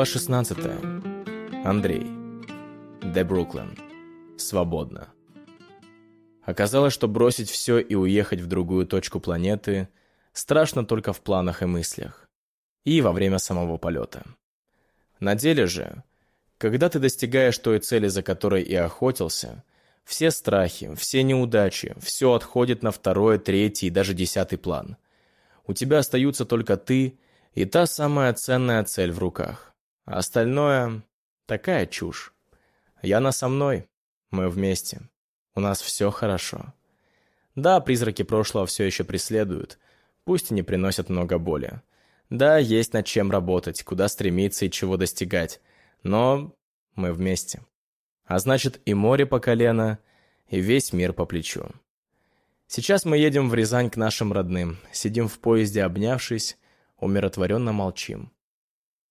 Глава 16. Андрей. Де Бруклин. Свободно. Оказалось, что бросить все и уехать в другую точку планеты страшно только в планах и мыслях. И во время самого полета. На деле же, когда ты достигаешь той цели, за которой и охотился, все страхи, все неудачи, все отходит на второй, третий и даже десятый план. У тебя остаются только ты и та самая ценная цель в руках. А остальное — такая чушь. Яна со мной, мы вместе. У нас все хорошо. Да, призраки прошлого все еще преследуют, пусть и не приносят много боли. Да, есть над чем работать, куда стремиться и чего достигать, но мы вместе. А значит, и море по колено, и весь мир по плечу. Сейчас мы едем в Рязань к нашим родным, сидим в поезде, обнявшись, умиротворенно молчим.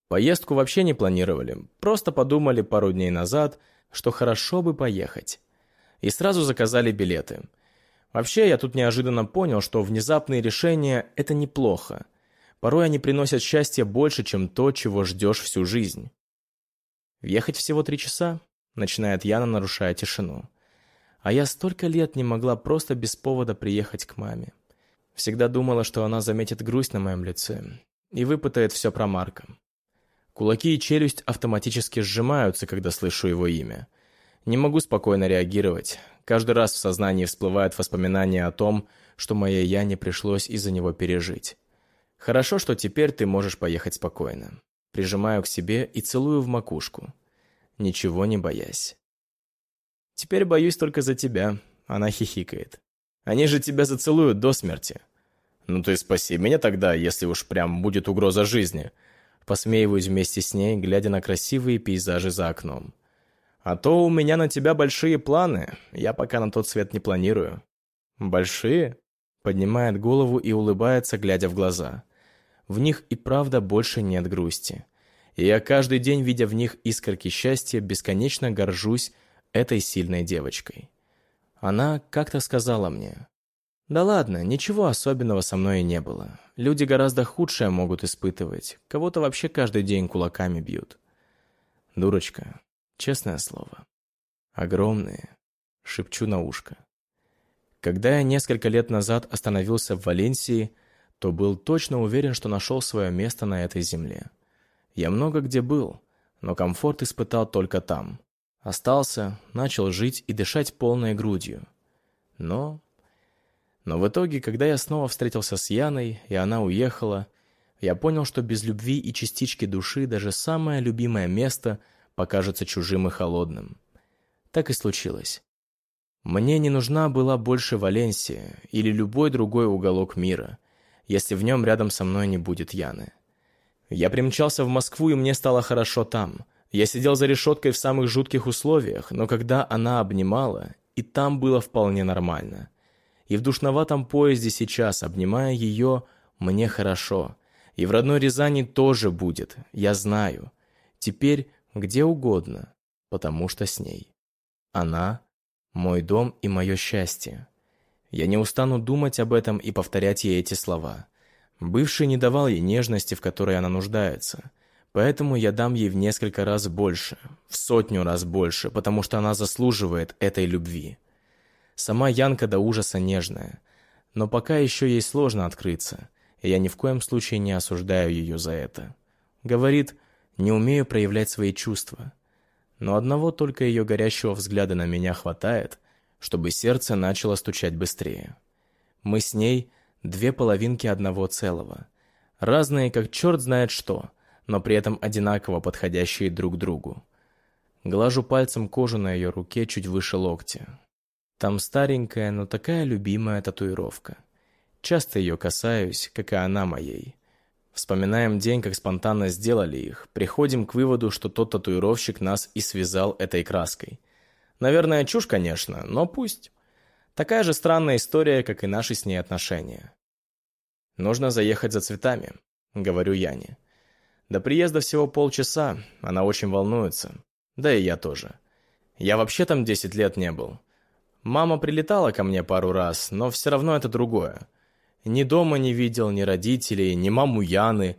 Поездку вообще не планировали, просто подумали пару дней назад, что хорошо бы поехать. И сразу заказали билеты. Вообще, я тут неожиданно понял, что внезапные решения – это неплохо. Порой они приносят счастье больше, чем то, чего ждешь всю жизнь. «Ехать всего три часа?» – начинает Яна, нарушая тишину. А я столько лет не могла просто без повода приехать к маме. Всегда думала, что она заметит грусть на моем лице и выпытает все про Марка. Кулаки и челюсть автоматически сжимаются, когда слышу его имя. Не могу спокойно реагировать. Каждый раз в сознании всплывают воспоминания о том, что моей Яне пришлось из-за него пережить. Хорошо, что теперь ты можешь поехать спокойно. Прижимаю к себе и целую в макушку, ничего не боясь. Теперь боюсь только за тебя, она хихикает. Они же тебя зацелуют до смерти. «Ну ты спаси меня тогда, если уж прям будет угроза жизни». Посмеиваюсь вместе с ней, глядя на красивые пейзажи за окном. «А то у меня на тебя большие планы, я пока на тот свет не планирую». «Большие?» Поднимает голову и улыбается, глядя в глаза. В них и правда больше нет грусти. И я каждый день, видя в них искорки счастья, бесконечно горжусь этой сильной девочкой. Она как-то сказала мне, да ладно, ничего особенного со мной и не было. Люди гораздо худшее могут испытывать. Кого-то вообще каждый день кулаками бьют. Дурочка, честное слово. Огромные. Шепчу на ушко. Когда я несколько лет назад остановился в Валенсии, то был точно уверен, что нашел свое место на этой земле. Я много где был, но комфорт испытал только там. Остался, начал жить и дышать полной грудью. Но но в итоге, когда я снова встретился с Яной, и она уехала, я понял, что без любви и частички души даже самое любимое место покажется чужим и холодным. Так и случилось. Мне не нужна была больше Валенсия или любой другой уголок мира, если в нем рядом со мной не будет Яны. Я примчался в Москву, и мне стало хорошо там. Я сидел за решеткой в самых жутких условиях, но когда она обнимала, и там было вполне нормально – и в душноватом поезде сейчас, обнимая ее, мне хорошо. И в родной Рязани тоже будет, я знаю. Теперь где угодно, потому что с ней. Она — мой дом и мое счастье. Я не устану думать об этом и повторять ей эти слова. Бывший не давал ей нежности, в которой она нуждается. Поэтому я дам ей в несколько раз больше, в сотню раз больше, потому что она заслуживает этой любви. Сама Янка до ужаса нежная. Но пока еще ей сложно открыться, и я ни в коем случае не осуждаю ее за это. Говорит, не умею проявлять свои чувства. Но одного только ее горящего взгляда на меня хватает, чтобы сердце начало стучать быстрее. Мы с ней две половинки одного целого. Разные, как черт знает что, но при этом одинаково подходящие друг другу. Глажу пальцем кожу на ее руке чуть выше локтя. Там старенькая, но такая любимая татуировка. Часто ее касаюсь, как и она моей. Вспоминаем день, как спонтанно сделали их. Приходим к выводу, что тот татуировщик нас и связал этой краской. Наверное, чушь, конечно, но пусть. Такая же странная история, как и наши с ней отношения. «Нужно заехать за цветами», — говорю Яне. До приезда всего полчаса, она очень волнуется. Да и я тоже. Я вообще там 10 лет не был. Мама прилетала ко мне пару раз, но все равно это другое. Ни дома не видел, ни родителей, ни маму Яны.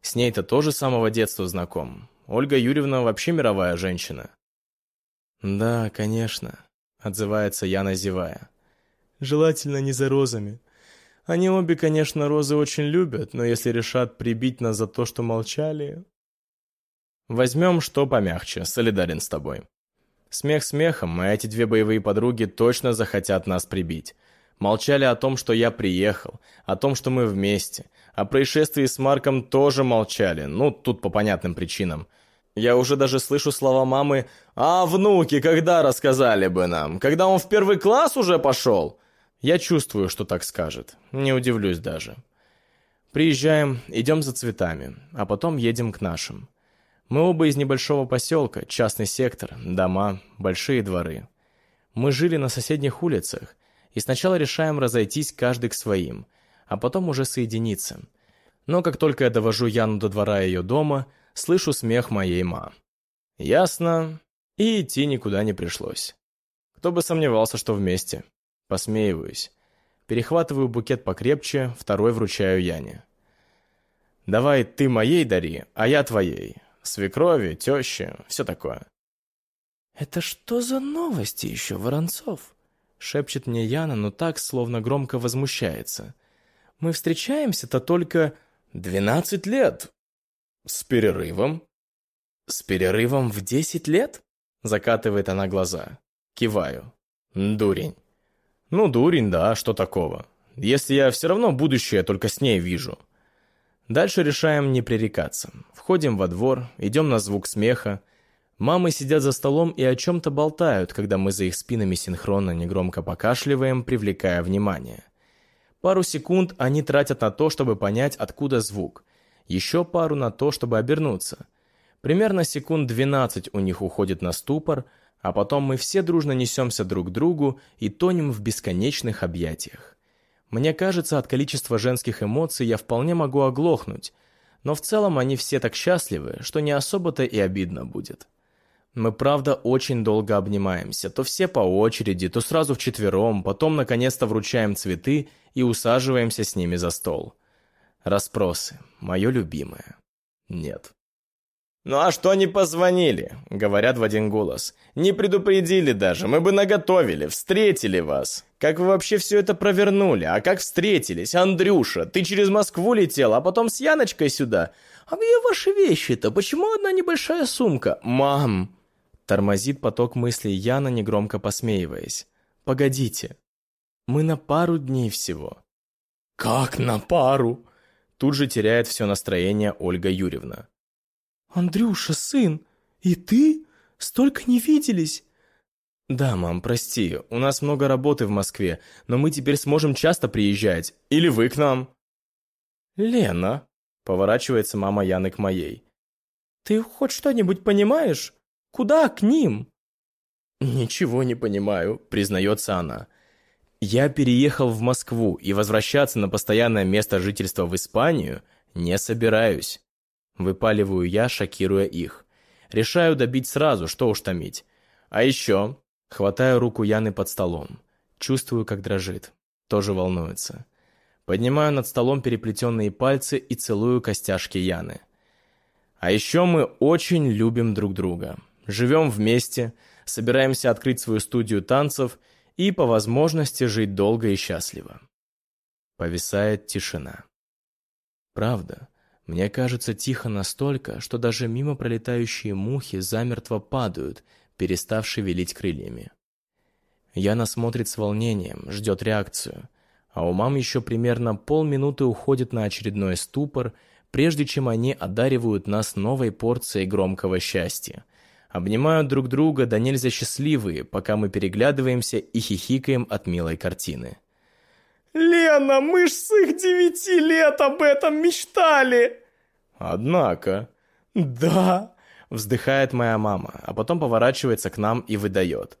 С ней-то тоже с самого детства знаком. Ольга Юрьевна вообще мировая женщина. «Да, конечно», — отзывается Яна, зевая. «Желательно не за розами. Они обе, конечно, розы очень любят, но если решат прибить нас за то, что молчали...» «Возьмем что помягче, солидарен с тобой. Смех смехом, а эти две боевые подруги точно захотят нас прибить. Молчали о том, что я приехал, о том, что мы вместе. О происшествии с Марком тоже молчали, ну, тут по понятным причинам. Я уже даже слышу слова мамы «А внуки когда рассказали бы нам? Когда он в первый класс уже пошел?» Я чувствую, что так скажет. Не удивлюсь даже. Приезжаем, идем за цветами, а потом едем к нашим. Мы оба из небольшого поселка, частный сектор, дома, большие дворы. Мы жили на соседних улицах, и сначала решаем разойтись каждый к своим, а потом уже соединиться. Но как только я довожу Яну до двора ее дома, слышу смех моей ма. Ясно, и идти никуда не пришлось. Кто бы сомневался, что вместе. Посмеиваюсь. Перехватываю букет покрепче, второй вручаю Яне. «Давай ты моей дари, а я твоей. Свекрови, тещи, все такое». «Это что за новости еще, Воронцов?» Шепчет мне Яна, но так, словно громко возмущается. «Мы встречаемся-то только двенадцать лет». «С перерывом?» «С перерывом в десять лет?» Закатывает она глаза. Киваю. «Дурень». «Ну, дурень, да, что такого? Если я все равно будущее только с ней вижу». Дальше решаем не пререкаться. Входим во двор, идем на звук смеха, Мамы сидят за столом и о чем-то болтают, когда мы за их спинами синхронно негромко покашливаем, привлекая внимание. Пару секунд они тратят на то, чтобы понять, откуда звук. Еще пару на то, чтобы обернуться. Примерно секунд 12 у них уходит на ступор, а потом мы все дружно несемся друг к другу и тонем в бесконечных объятиях. Мне кажется, от количества женских эмоций я вполне могу оглохнуть, но в целом они все так счастливы, что не особо-то и обидно будет. Мы, правда, очень долго обнимаемся, то все по очереди, то сразу вчетвером, потом наконец-то вручаем цветы и усаживаемся с ними за стол. Распросы. Мое любимое. Нет. «Ну а что не позвонили?» — говорят в один голос. «Не предупредили даже, мы бы наготовили, встретили вас. Как вы вообще все это провернули? А как встретились? Андрюша, ты через Москву летел, а потом с Яночкой сюда? А где ваши вещи-то? Почему одна небольшая сумка? Мам!» Тормозит поток мыслей Яна, негромко посмеиваясь. «Погодите, мы на пару дней всего». «Как на пару?» Тут же теряет все настроение Ольга Юрьевна. «Андрюша, сын, и ты? Столько не виделись!» «Да, мам, прости, у нас много работы в Москве, но мы теперь сможем часто приезжать. Или вы к нам?» «Лена», — поворачивается мама Яны к моей. «Ты хоть что-нибудь понимаешь? Куда к ним?» «Ничего не понимаю», — признается она. «Я переехал в Москву и возвращаться на постоянное место жительства в Испанию не собираюсь». Выпаливаю я, шокируя их. Решаю добить сразу, что уж томить. А еще... Хватаю руку Яны под столом. Чувствую, как дрожит. Тоже волнуется. Поднимаю над столом переплетенные пальцы и целую костяшки Яны. А еще мы очень любим друг друга живем вместе, собираемся открыть свою студию танцев и, по возможности, жить долго и счастливо. Повисает тишина. Правда, мне кажется, тихо настолько, что даже мимо пролетающие мухи замертво падают, перестав шевелить крыльями. Яна смотрит с волнением, ждет реакцию, а у мам еще примерно полминуты уходит на очередной ступор, прежде чем они одаривают нас новой порцией громкого счастья, обнимают друг друга да нельзя счастливые, пока мы переглядываемся и хихикаем от милой картины. «Лена, мы ж с их девяти лет об этом мечтали!» «Однако...» «Да...» — вздыхает моя мама, а потом поворачивается к нам и выдает.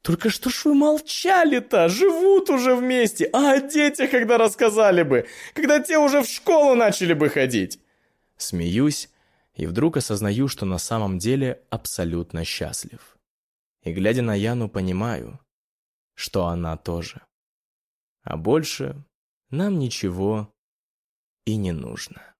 «Только что ж вы молчали-то? Живут уже вместе! А о детях когда рассказали бы? Когда те уже в школу начали бы ходить?» Смеюсь, и вдруг осознаю, что на самом деле абсолютно счастлив. И глядя на Яну, понимаю, что она тоже. А больше нам ничего и не нужно.